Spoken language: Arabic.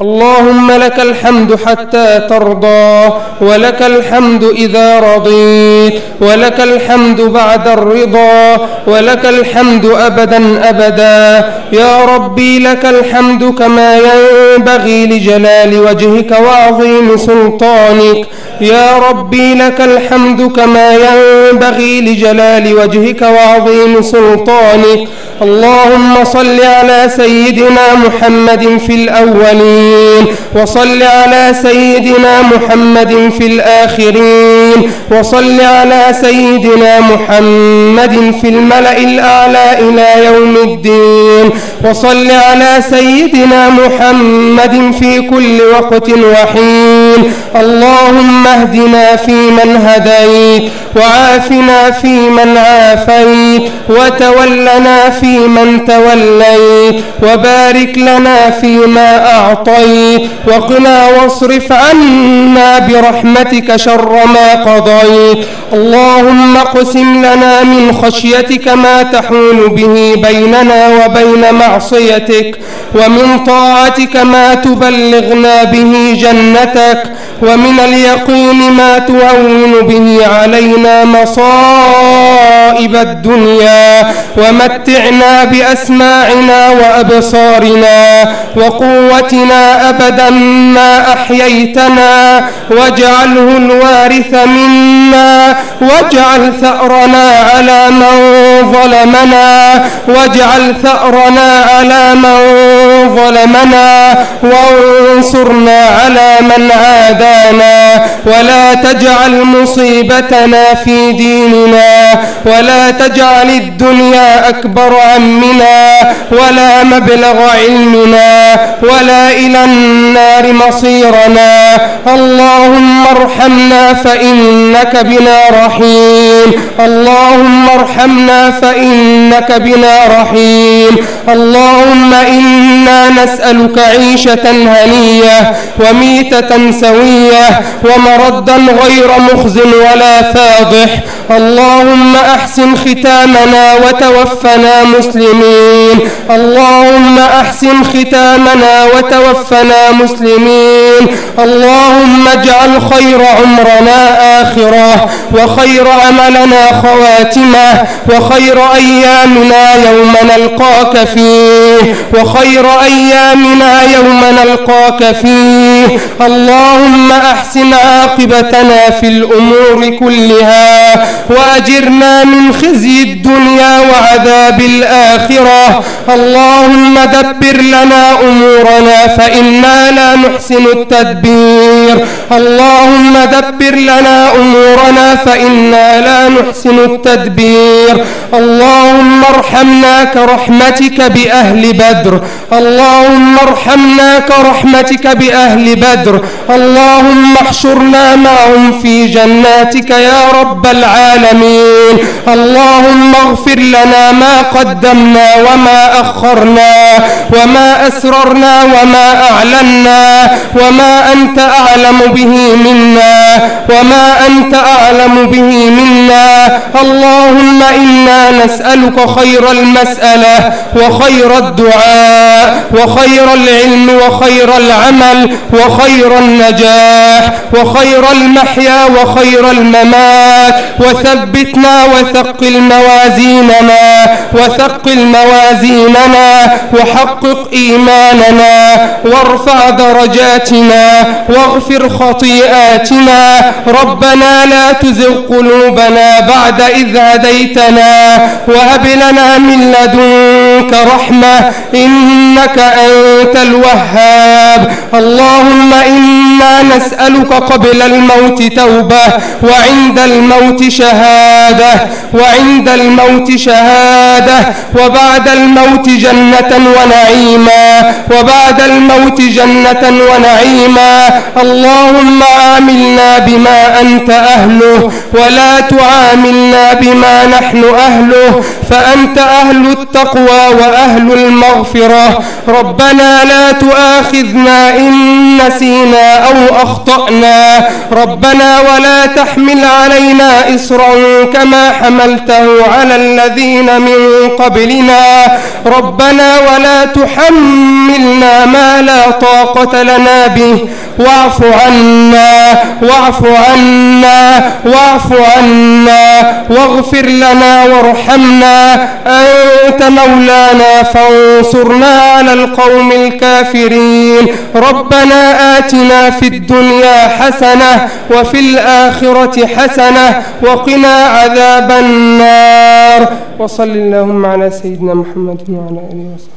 اللهم لك الحمد حتى ترضى ولك الحمد إذا رضيت ولك الحمد بعد الرضا ولك الحمد أبدا أبدا. يا ربي لك الحمد كما ينبغي لجلال وجهك وعظيم سلطانك. يا ربي لك الحمد كما ينبغي لجلال وجهك وعظيم سلطانك. اللهم صل على سيدنا محمد في الأولين. وصل على سيدنا محمد في الآخرين. وصل على سيدنا محمد في الملأ الأعلى إلى يوم الدين. وصل على سيدنا محمد في كل وقت وحين. اللهم اهدنا فيمن هديت وعافنا فيمن عافيت وتولنا فيمن توليت وبارك لنا فيما أعطيت وقنا واصرف عنا برحمتك شر ما قضيت. اللهم اقسم لنا من خشيتك ما تحول به بيننا وبين معصيتك ومن طاعتك ما تبلغنا به جنتك. ومن اليقين ما تهون به علينا مصائب الدنيا ومتعنا بأسماعنا وأبصارنا وقوتنا أبدا ما أحييتنا واجعله الوارث منا واجعل ثأرنا على من ظلمنا واجعل ثأرنا على من ظلمنا وانصرنا على من عادانا ولا تجعل مصيبتنا في ديننا ولا تجعل الدنيا أكبر همنا ولا مبلغ علمنا ولا إلى النار مصيرنا اللهم ارحمنا فإنك بنا رحيم اللهم ارحمنا فإنك بنا رحيم اللهم إنا نسألك عيشة هنية وميتة سوية ومردا غير مخز ولا فاضح. اللهم أحسن ختامنا وتوفنا مسلمين. اللهم أحسن ختامنا وتوفنا مسلمين. اللهم اجعل خير عمرنا آخرة وخير عملنا خواتمة وخير أيامنا يوم نلقاك فيه وخير أيامنا يوم نلقاك فيه. اللهم أحسن عاقبتنا في الأمور كلها وأجرنا من خزي الدنيا وعذاب الآخرة. اللهم دبر لنا أمورنا فإنا لا نحسن التدبير. اللهم دبر لنا أمورنا فإنا لا نحسن التدبير. اللهم ارحمنا كرحمتك بأهل بدر. اللهم ارحمنا كرحمتك بأهل بدر. اللهم احشرنا معهم في جناتك يا رب العالمين. اللهم اغفر لنا ما قدمنا وما أخرنا وما أسررنا وما أعلنا وما أنت أعلم به منا وما أنت أعلم به منا. اللهم إنا نسألك خير المسألة وخير الدعاء وخير العلم وخير العمل وخير النجاح وخير المحيا وخير الممات وثبتنا وثقل موازيننا وثقل موازيننا وحقق إيماننا وارفع درجاتنا واغفر خطيئاتنا ربنا لا تزغ قلوبنا بعد إذ هديتنا وهب لنا من لدنك رحمة إنك أنت الوهاب. اللهم إنا نسألك قبل الموت توبة وعند الموت شهادة وعند الموت شهادة وبعد الموت جنة ونعيما وبعد الموت جنة ونعيما. اللهم عاملنا بما أنت أهله ولا تعاملنا بما نحن أهله. فأنت أهل التقوى وأهل المغفرة. ربنا لا تؤاخذنا إن نسينا أو أخطأنا. ربنا ولا تحمل علينا إصرا كما حملته على الذين من قبلنا. ربنا ولا تحملنا ما لا طاقة لنا به. واعف عنا واعف عنا واعف عنا واغفر لنا وارحمنا. أنت مولانا فانصرنا على القوم الكافرين. ربنا آتنا في الدنيا حسنة وفي الآخرة حسنة وقنا عذاب النار. وصل اللهم على سيدنا محمد وعلى آله وصحبه.